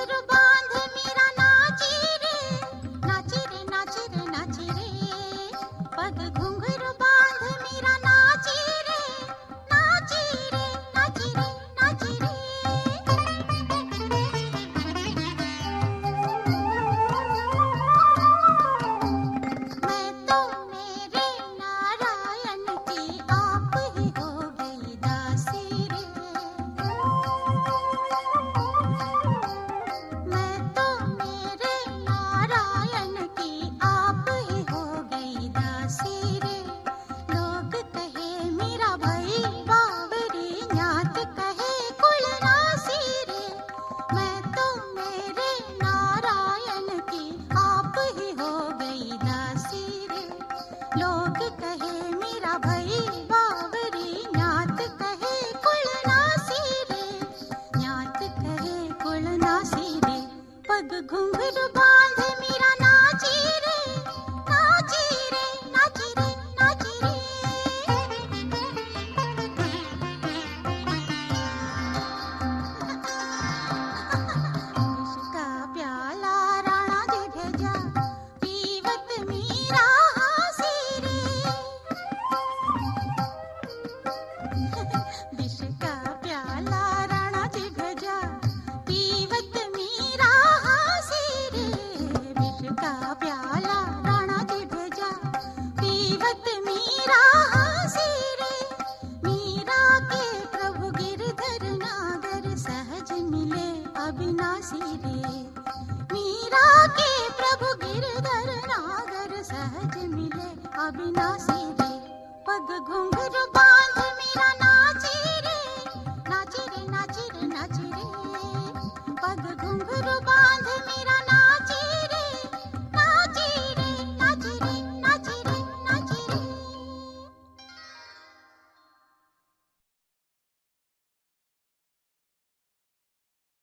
little boy. कहे मेरा मीरा बावरी ज्ञात कहे कुलनासी रे ज्ञात कहे कुलनासी रे पग घुंघरू का प्याला राणा जी भजा पीवत मीरा हंसी रे मीरा के प्रभु गिरधर नागर सहज मिले अविनाशी रे। मीरा प्रभु गिरधर नागर सहज मिले अविनाशी रे। पग घुंघरू बांध मीरा नाची